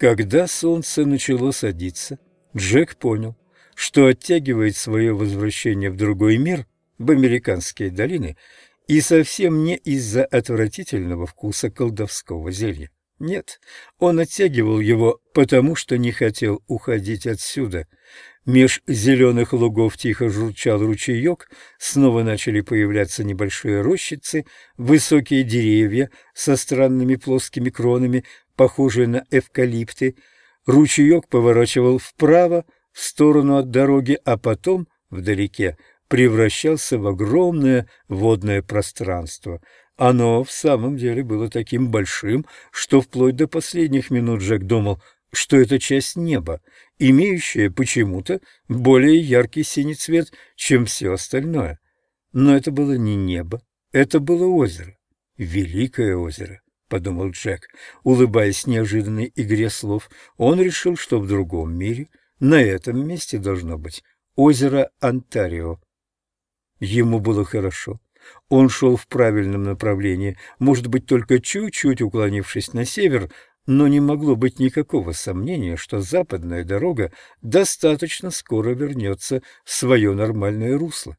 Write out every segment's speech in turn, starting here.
Когда солнце начало садиться, Джек понял, что оттягивает свое возвращение в другой мир, в американские долины, и совсем не из-за отвратительного вкуса колдовского зелья. Нет, он оттягивал его, потому что не хотел уходить отсюда. Меж зеленых лугов тихо журчал ручеек, снова начали появляться небольшие рощицы, высокие деревья со странными плоскими кронами, похожие на эвкалипты. Ручеек поворачивал вправо, в сторону от дороги, а потом, вдалеке, превращался в огромное водное пространство. Оно в самом деле было таким большим, что вплоть до последних минут Джек думал, что это часть неба, имеющая почему-то более яркий синий цвет, чем все остальное. Но это было не небо, это было озеро, великое озеро подумал Джек. Улыбаясь неожиданной игре слов, он решил, что в другом мире, на этом месте должно быть озеро Онтарио. Ему было хорошо. Он шел в правильном направлении, может быть, только чуть-чуть уклонившись на север, но не могло быть никакого сомнения, что западная дорога достаточно скоро вернется в свое нормальное русло.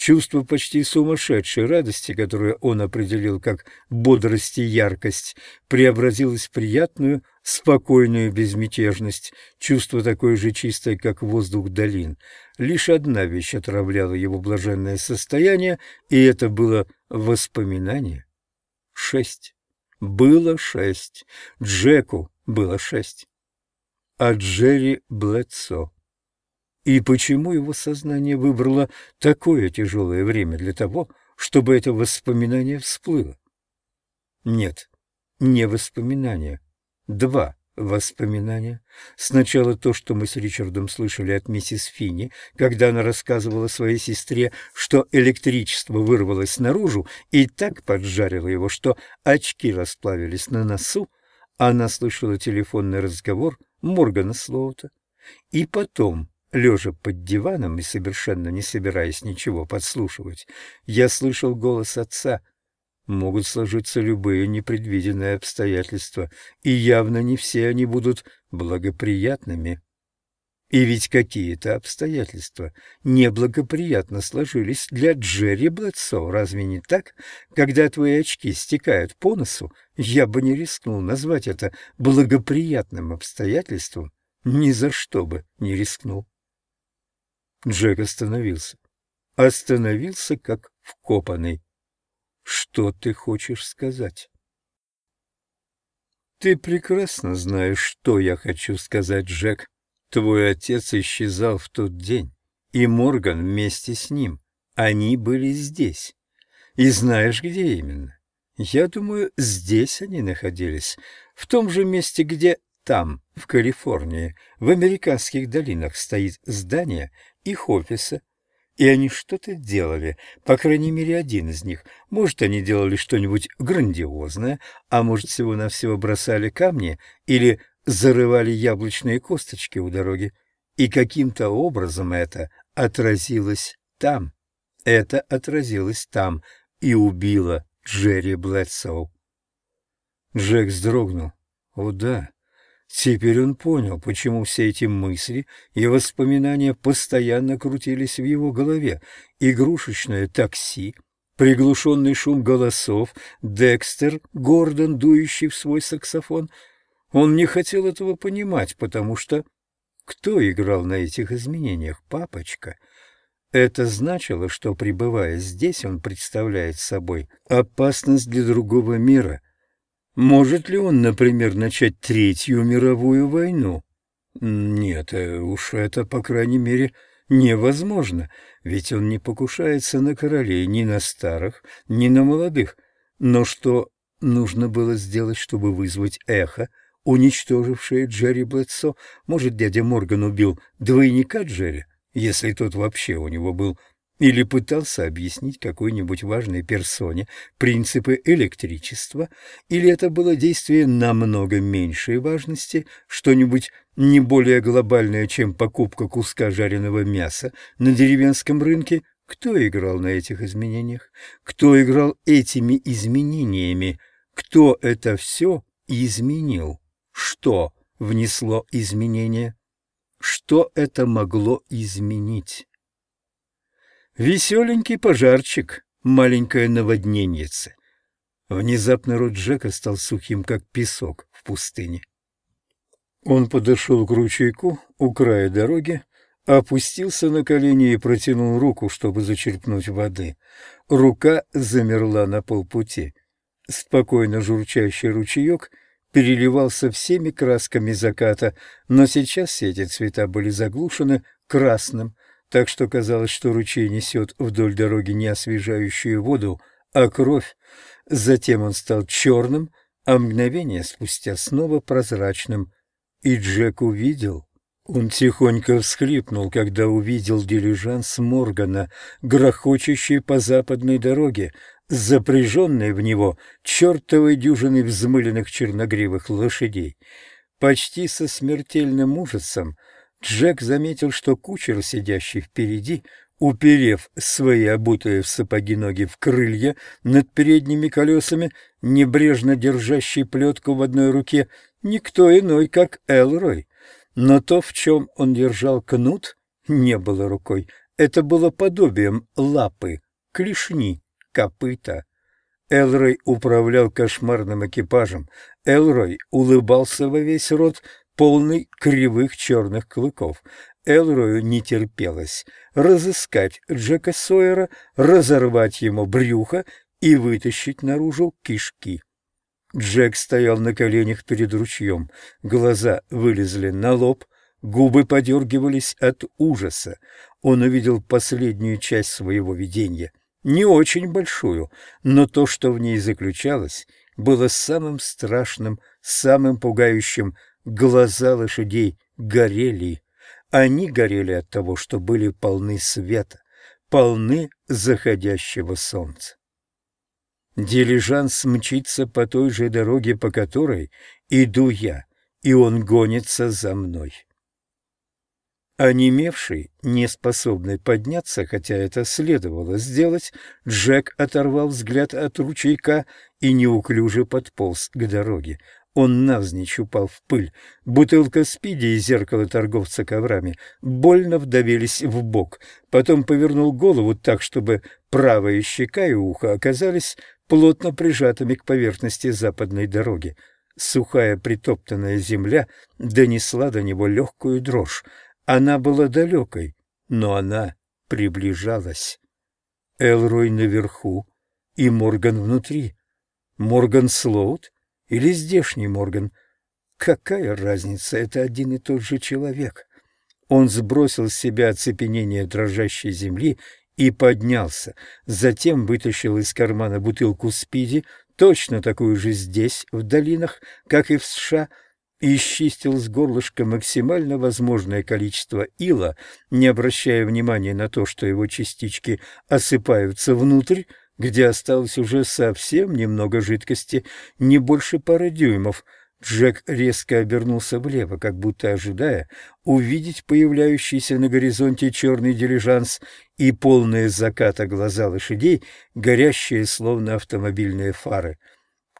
Чувство почти сумасшедшей радости, которое он определил как бодрость и яркость, преобразилось в приятную, спокойную безмятежность, чувство такое же чистое, как воздух долин. Лишь одна вещь отравляла его блаженное состояние, и это было воспоминание. Шесть. Было шесть. Джеку было шесть. А Джерри Блэдсо и почему его сознание выбрало такое тяжелое время для того, чтобы это воспоминание всплыло? Нет, не воспоминание. Два воспоминания. Сначала то, что мы с Ричардом слышали от миссис Финни, когда она рассказывала своей сестре, что электричество вырвалось наружу и так поджарило его, что очки расплавились на носу. Она слышала телефонный разговор Моргана Слоута. И потом Лежа под диваном и совершенно не собираясь ничего подслушивать, я слышал голос отца. Могут сложиться любые непредвиденные обстоятельства, и явно не все они будут благоприятными. И ведь какие-то обстоятельства неблагоприятно сложились для Джерри Блэдсо, разве не так? Когда твои очки стекают по носу, я бы не рискнул назвать это благоприятным обстоятельством, ни за что бы не рискнул. Джек остановился. Остановился, как вкопанный. «Что ты хочешь сказать?» «Ты прекрасно знаешь, что я хочу сказать, Джек. Твой отец исчезал в тот день, и Морган вместе с ним. Они были здесь. И знаешь, где именно? Я думаю, здесь они находились, в том же месте, где там, в Калифорнии, в американских долинах, стоит здание, их офиса, и они что-то делали, по крайней мере, один из них. Может, они делали что-нибудь грандиозное, а может, всего-навсего бросали камни или зарывали яблочные косточки у дороги. И каким-то образом это отразилось там. Это отразилось там и убило Джерри Блэдсоу. Джек вздрогнул. О да, Теперь он понял, почему все эти мысли и воспоминания постоянно крутились в его голове. Игрушечное такси, приглушенный шум голосов, Декстер, Гордон, дующий в свой саксофон. Он не хотел этого понимать, потому что... Кто играл на этих изменениях? Папочка. Это значило, что, пребывая здесь, он представляет собой опасность для другого мира — может ли он, например, начать Третью мировую войну? Нет, э, уж это, по крайней мере, невозможно, ведь он не покушается на королей ни на старых, ни на молодых. Но что нужно было сделать, чтобы вызвать эхо, уничтожившее Джерри Блэдсо? Может, дядя Морган убил двойника Джерри, если тот вообще у него был или пытался объяснить какой-нибудь важной персоне принципы электричества, или это было действие намного меньшей важности, что-нибудь не более глобальное, чем покупка куска жареного мяса на деревенском рынке, кто играл на этих изменениях? Кто играл этими изменениями? Кто это все изменил? Что внесло изменения. Что это могло изменить? Веселенький пожарчик, маленькая наводненница. Внезапно рот Джека стал сухим, как песок в пустыне. Он подошел к ручейку у края дороги, опустился на колени и протянул руку, чтобы зачерпнуть воды. Рука замерла на полпути. Спокойно журчащий ручеек переливался всеми красками заката, но сейчас все эти цвета были заглушены красным, так что казалось, что ручей несет вдоль дороги не освежающую воду, а кровь. Затем он стал черным, а мгновение спустя снова прозрачным. И Джек увидел. Он тихонько всхлипнул, когда увидел дилижанс Моргана, грохочущий по западной дороге, запряженный в него чертовой дюжиной взмыленных черногривых лошадей. Почти со смертельным ужасом Джек заметил, что кучер, сидящий впереди, уперев свои обутые в сапоги ноги в крылья над передними колесами, небрежно держащий плетку в одной руке, никто иной, как Элрой. Но то, в чем он держал кнут, не было рукой. Это было подобием лапы, клешни, копыта. Элрой управлял кошмарным экипажем. Элрой улыбался во весь рот, полный кривых черных клыков. Элрою не терпелось разыскать Джека Сойера, разорвать ему брюхо и вытащить наружу кишки. Джек стоял на коленях перед ручьем, глаза вылезли на лоб, губы подергивались от ужаса. Он увидел последнюю часть своего видения, не очень большую, но то, что в ней заключалось, было самым страшным, самым пугающим, Глаза лошадей горели. Они горели от того, что были полны света, полны заходящего солнца. Дилижанс мчится по той же дороге, по которой иду я, и он гонится за мной. Онемевший, неспособный подняться, хотя это следовало сделать, Джек оторвал взгляд от ручейка и неуклюже подполз к дороге. Он навзничь упал в пыль. Бутылка спиди и зеркало торговца коврами больно вдавились в бок. Потом повернул голову так, чтобы правая щека и ухо оказались плотно прижатыми к поверхности западной дороги. Сухая притоптанная земля донесла до него легкую дрожь. Она была далекой, но она приближалась. Элрой наверху и Морган внутри. Морган Слоут или здешний Морган. Какая разница, это один и тот же человек. Он сбросил с себя оцепенение дрожащей земли и поднялся. Затем вытащил из кармана бутылку спиди, точно такую же здесь, в долинах, как и в США, и счистил с горлышка максимально возможное количество ила, не обращая внимания на то, что его частички осыпаются внутрь, где осталось уже совсем немного жидкости, не больше пары дюймов. Джек резко обернулся влево, как будто ожидая увидеть появляющийся на горизонте черный дилижанс и полные заката глаза лошадей, горящие словно автомобильные фары.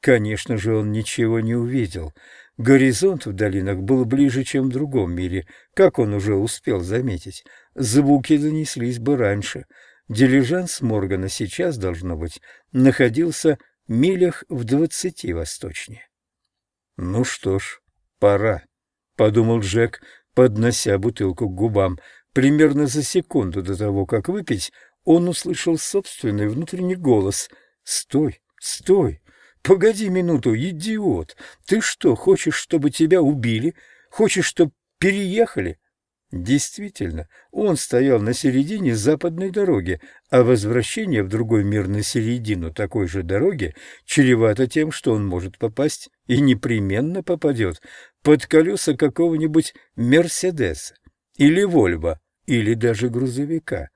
Конечно же, он ничего не увидел. Горизонт в долинах был ближе, чем в другом мире, как он уже успел заметить. Звуки донеслись бы раньше — Дилижанс Моргана сейчас, должно быть, находился милях в двадцати восточнее. «Ну что ж, пора», — подумал Джек, поднося бутылку к губам. Примерно за секунду до того, как выпить, он услышал собственный внутренний голос. «Стой, стой! Погоди минуту, идиот! Ты что, хочешь, чтобы тебя убили? Хочешь, чтобы переехали? Действительно, он стоял на середине западной дороги, а возвращение в другой мир на середину такой же дороги чревато тем, что он может попасть и непременно попадет под колеса какого-нибудь «Мерседеса» или «Вольво» или даже грузовика.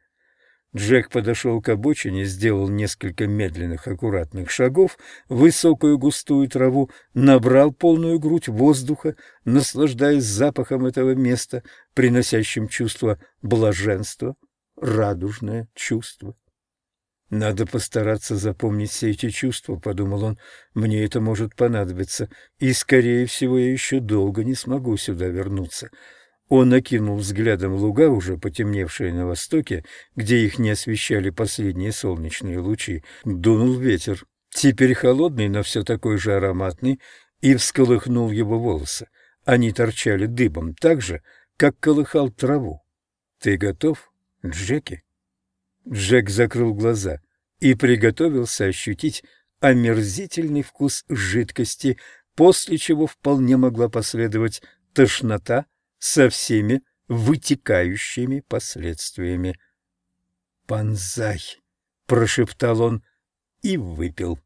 Джек подошел к обочине, сделал несколько медленных аккуратных шагов высокую густую траву, набрал полную грудь воздуха, наслаждаясь запахом этого места, приносящим чувство блаженства, радужное чувство. «Надо постараться запомнить все эти чувства», — подумал он. «Мне это может понадобиться, и, скорее всего, я еще долго не смогу сюда вернуться». Он окинул взглядом луга, уже потемневшие на востоке, где их не освещали последние солнечные лучи. Дунул ветер, теперь холодный, но все такой же ароматный, и всколыхнул его волосы. Они торчали дыбом так же, как колыхал траву. «Ты готов, Джеки?» Джек закрыл глаза и приготовился ощутить омерзительный вкус жидкости, после чего вполне могла последовать тошнота со всеми вытекающими последствиями. «Панзай!» — прошептал он и выпил.